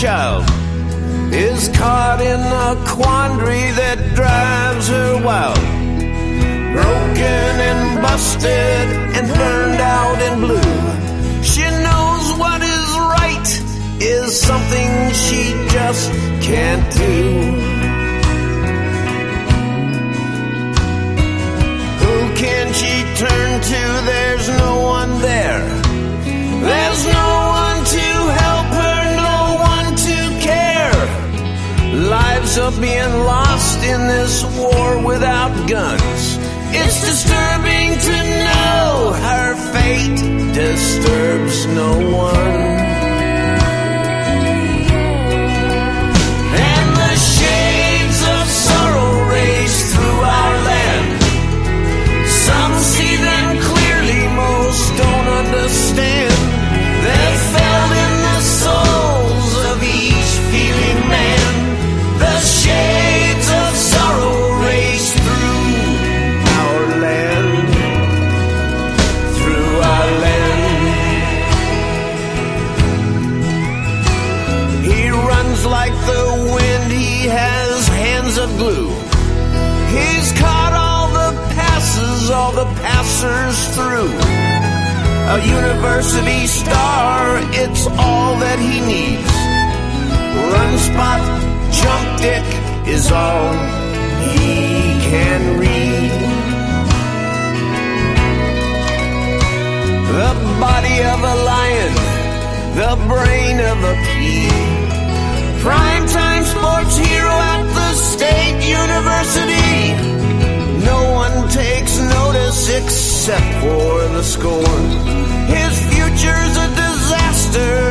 child is caught in a quandary that drives her wild. Broken and busted and burned out and blue. She knows what is right is something she just can't do. guns. It's disturbing to know her fate disturbs no one. blue. He's caught all the passes, all the passers through. A university star, it's all that he needs. Run spot, jump dick is all he can read. except for the score. His future's a disaster.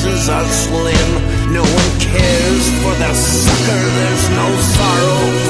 chances are slim. No one cares for the sucker, there's no sorrow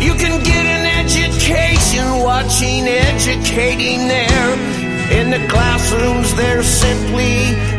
You can get an education watching educating there. In the classrooms, they're simply